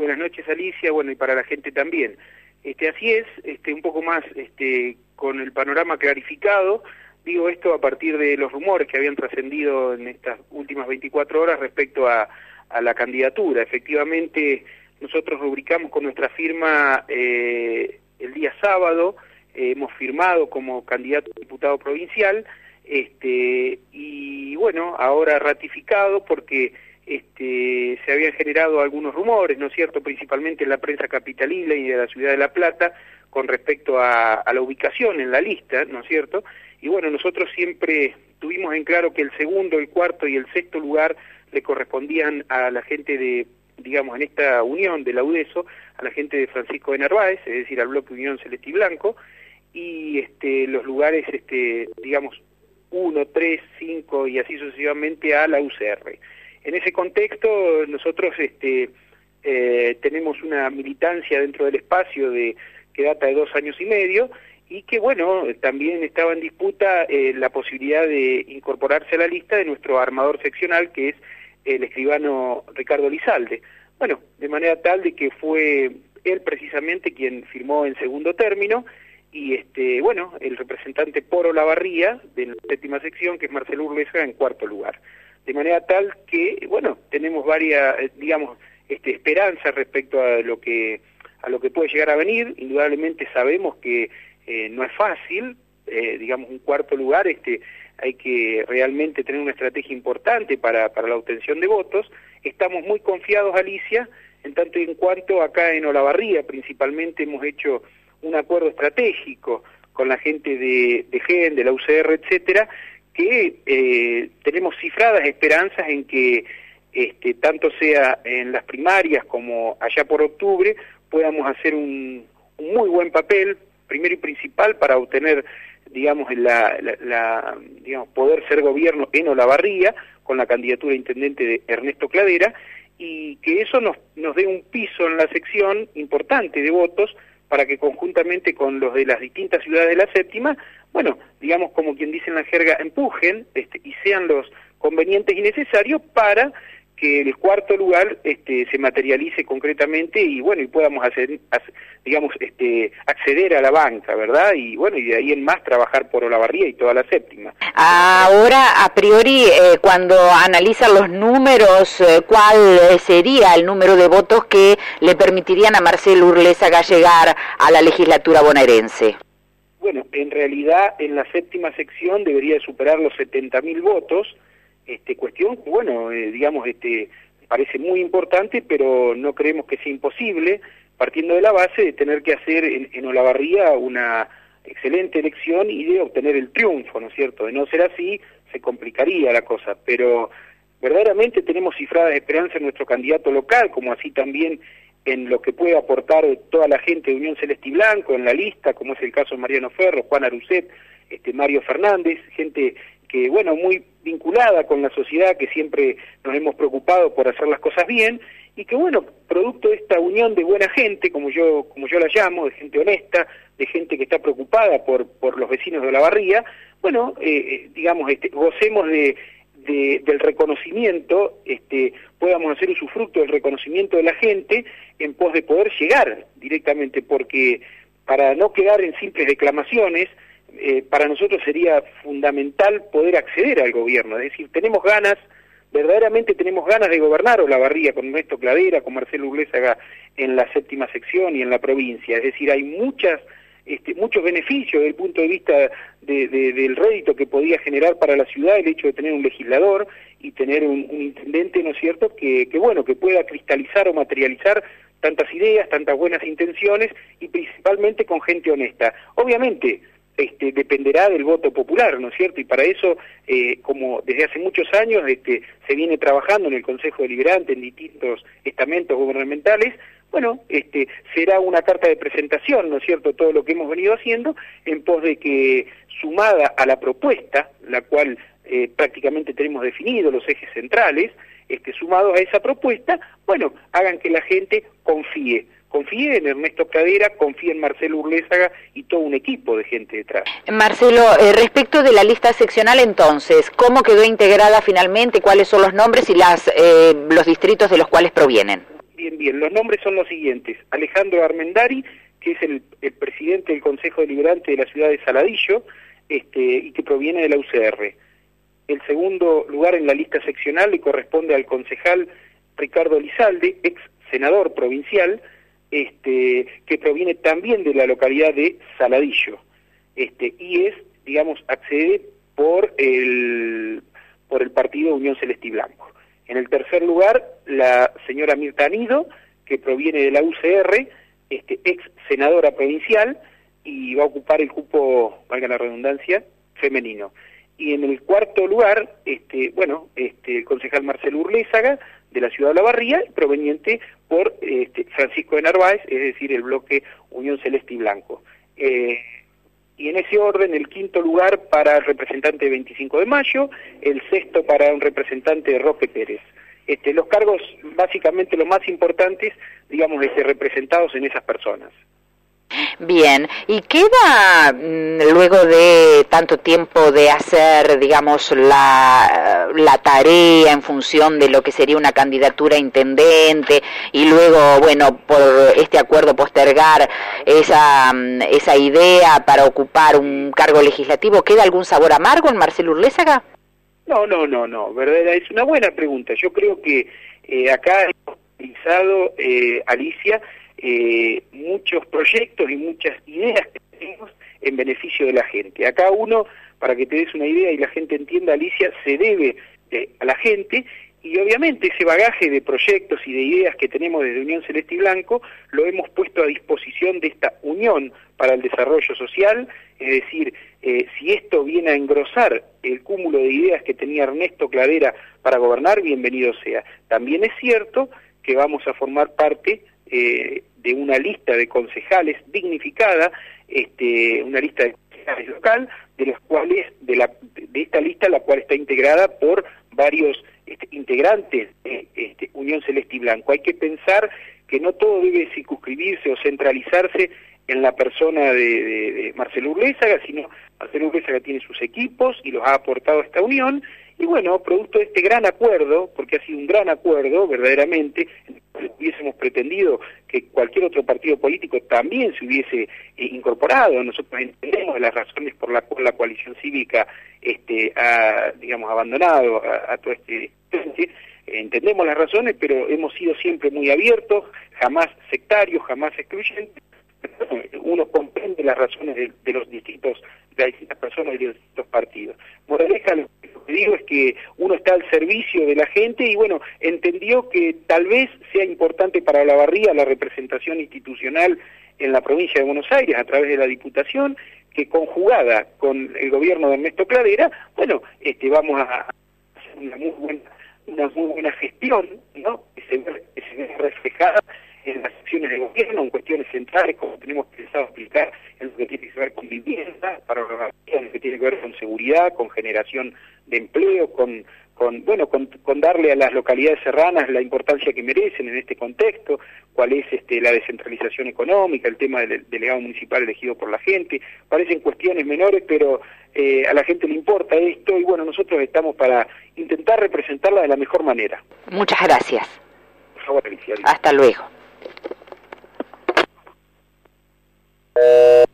Buenas noches, Alicia, bueno, y para la gente también. Este, así es, este, un poco más este, con el panorama clarificado, digo esto a partir de los rumores que habían trascendido en estas últimas 24 horas respecto a, a la candidatura. Efectivamente, nosotros rubricamos con nuestra firma eh, el día sábado, eh, hemos firmado como candidato a diputado provincial, este, y bueno, ahora ratificado porque este, se habían generado algunos rumores, ¿no es cierto?, principalmente en la prensa capitalina y de la ciudad de La Plata, con respecto a, a la ubicación en la lista, ¿no es cierto?, y bueno, nosotros siempre tuvimos en claro que el segundo, el cuarto y el sexto lugar le correspondían a la gente de, digamos, en esta unión de la UDESO, a la gente de Francisco de Narváez, es decir, al bloque Unión Celeste y y este, los lugares, este, digamos, 1, 3, 5 y así sucesivamente a la UCR. En ese contexto, nosotros este, eh, tenemos una militancia dentro del espacio de que data de dos años y medio y que, bueno, también estaba en disputa eh, la posibilidad de incorporarse a la lista de nuestro armador seccional, que es el escribano Ricardo Lizalde. Bueno, de manera tal de que fue él precisamente quien firmó en segundo término y este bueno el representante Poro Lavarría de la séptima sección que es Marcelo Urlesa en cuarto lugar de manera tal que bueno tenemos varias eh, digamos este esperanzas respecto a lo que a lo que puede llegar a venir. Indudablemente sabemos que eh, no es fácil eh, digamos un cuarto lugar este hay que realmente tener una estrategia importante para para la obtención de votos. Estamos muy confiados Alicia en tanto y en cuanto acá en Olavarría principalmente hemos hecho un acuerdo estratégico con la gente de, de GEN, de la UCR, etcétera, que eh, tenemos cifradas esperanzas en que este, tanto sea en las primarias como allá por octubre podamos hacer un, muy buen papel, primero y principal, para obtener, digamos, la, la, digamos, poder ser gobierno en Olavarría con la candidatura de intendente de Ernesto Cladera y que eso nos, nos dé un piso en la sección importante de votos para que conjuntamente con los de las distintas ciudades de la séptima, bueno, digamos como quien dice en la jerga, empujen este, y sean los convenientes y necesarios para que el cuarto lugar este, se materialice concretamente y bueno y podamos hacer, digamos este acceder a la banca verdad y bueno y de ahí en más trabajar por Olavarría y toda la séptima. Ahora a priori eh, cuando analizan los números eh, cuál sería el número de votos que le permitirían a Marcelo Urlesaga llegar a la legislatura bonaerense bueno en realidad en la séptima sección debería superar los 70.000 votos este, cuestión bueno, eh, digamos, este, parece muy importante, pero no creemos que sea imposible, partiendo de la base de tener que hacer en, en Olavarría una excelente elección y de obtener el triunfo, ¿no es cierto? De no ser así, se complicaría la cosa, pero verdaderamente tenemos cifrada esperanza en nuestro candidato local, como así también en lo que puede aportar toda la gente de Unión Celeste y Blanco en la lista, como es el caso de Mariano Ferro, Juan Arucet, este Mario Fernández, gente que, bueno, muy vinculada con la sociedad, que siempre nos hemos preocupado por hacer las cosas bien, y que, bueno, producto de esta unión de buena gente, como yo, como yo la llamo, de gente honesta, de gente que está preocupada por, por los vecinos de la barría, bueno, eh, eh digamos, este, gocemos de, de, del reconocimiento, este, podamos hacer usufructo del reconocimiento de la gente en pos de poder llegar directamente, porque para no quedar en simples declamaciones, eh, para nosotros sería fundamental poder acceder al gobierno, es decir, tenemos ganas, verdaderamente tenemos ganas de gobernar Olavarría con Ernesto Cladera, con Marcelo Uglésaga en la séptima sección y en la provincia, es decir, hay muchas este, muchos beneficios desde el punto de vista de, del rédito que podía generar para la ciudad el hecho de tener un legislador y tener un, intendente, ¿no es cierto?, que, que, bueno, que pueda cristalizar o materializar tantas ideas, tantas buenas intenciones y principalmente con gente honesta. Obviamente, este, dependerá del voto popular, ¿no es cierto? Y para eso, eh, como desde hace muchos años este, se viene trabajando en el Consejo Deliberante, en distintos estamentos gubernamentales, bueno, este, será una carta de presentación, ¿no es cierto?, todo lo que hemos venido haciendo, en pos de que, sumada a la propuesta, la cual eh, prácticamente tenemos definido los ejes centrales, este, sumados a esa propuesta, bueno, hagan que la gente confíe confíe en Ernesto Cadera, confíe en Marcelo Urlézaga y todo un equipo de gente detrás. Marcelo, eh, respecto de la lista seccional entonces, ¿cómo quedó integrada finalmente? ¿Cuáles son los nombres y las, eh, los distritos de los cuales provienen? Bien, bien. Los nombres son los siguientes. Alejandro Armendari, que es el, presidente del Consejo Deliberante de la ciudad de Saladillo este, y que proviene de la UCR. El segundo lugar en la lista seccional le corresponde al concejal Ricardo Lizalde, ex senador provincial, este, que proviene también de la localidad de Saladillo. Este, y es, digamos, accede por el, por el partido Unión Celeste Blanco. En el tercer lugar, la señora Mirta Anido, que proviene de la UCR, este, ex senadora provincial, y va a ocupar el cupo, valga la redundancia, femenino. Y en el cuarto lugar, este, bueno, este, el concejal Marcelo Urlézaga, de la ciudad de La Barría, proveniente por este, Francisco de Narváez, es decir, el bloque Unión Celeste y Blanco. Eh, y en ese orden, el quinto lugar para el representante de 25 de mayo, el sexto para un representante de Roque Pérez. Este, los cargos, básicamente los más importantes, digamos, este, representados en esas personas. Bien, y queda mm, luego de tanto tiempo de hacer, digamos, la, la, tarea en función de lo que sería una candidatura a intendente y luego, bueno, por este acuerdo postergar esa, mm, esa idea para ocupar un cargo legislativo, ¿queda algún sabor amargo en Marcelo Urlézaga? No, no, no, no, verdad, es una buena pregunta. Yo creo que eh, acá hemos utilizado, eh, Alicia, eh, muchos proyectos y muchas ideas que tenemos en beneficio de la gente. Acá uno, para que te des una idea y la gente entienda, Alicia, se debe a la gente y obviamente ese bagaje de proyectos y de ideas que tenemos desde Unión Celeste y Blanco lo hemos puesto a disposición de esta Unión para el Desarrollo Social, es decir, eh, si esto viene a engrosar el cúmulo de ideas que tenía Ernesto Cladera para gobernar, bienvenido sea. También es cierto que vamos a formar parte eh, de una lista de concejales dignificada, este, una lista de concejales local, de los cuales, de, la, de esta lista, la cual está integrada por varios este, integrantes de este, Unión Celeste y Blanco. Hay que pensar que no todo debe circunscribirse o centralizarse en la persona de, Marcelo Urlézaga, sino Marcelo Urlézaga tiene sus equipos y los ha aportado a esta unión, y bueno, producto de este gran acuerdo, porque ha sido un gran acuerdo verdaderamente, hubiésemos pretendido que cualquier otro partido político también se hubiese eh, incorporado. Nosotros entendemos las razones por las cuales la coalición cívica este, ha, digamos, abandonado a, todo este entendemos las razones, pero hemos sido siempre muy abiertos, jamás sectarios, jamás excluyentes. Uno comprende las razones de, los distintos, de las distintas personas y de los distintos partidos. Moraleja, lo que digo es que uno está al servicio de la gente y bueno, entendió que tal vez sea importante para la barría la representación institucional en la provincia de Buenos Aires a través de la Diputación, que conjugada con el gobierno de Ernesto Cladera, bueno, este, vamos a hacer una muy buena, una muy buena gestión, ¿no? Que se, que se ve reflejada en las acciones de gobierno, en cuestiones centrales, como tenemos pensado aplicar en lo que tiene que ver con vivienda, para en lo que tiene que ver con seguridad, con generación de empleo, con, con bueno, con, darle a las localidades serranas la importancia que merecen en este contexto, cuál es este, la descentralización económica, el tema del delegado municipal elegido por la gente, parecen cuestiones menores, pero eh, a la gente le importa esto y bueno, nosotros estamos para intentar representarla de la mejor manera. Muchas gracias. Por favor, Alicia. Hasta luego. you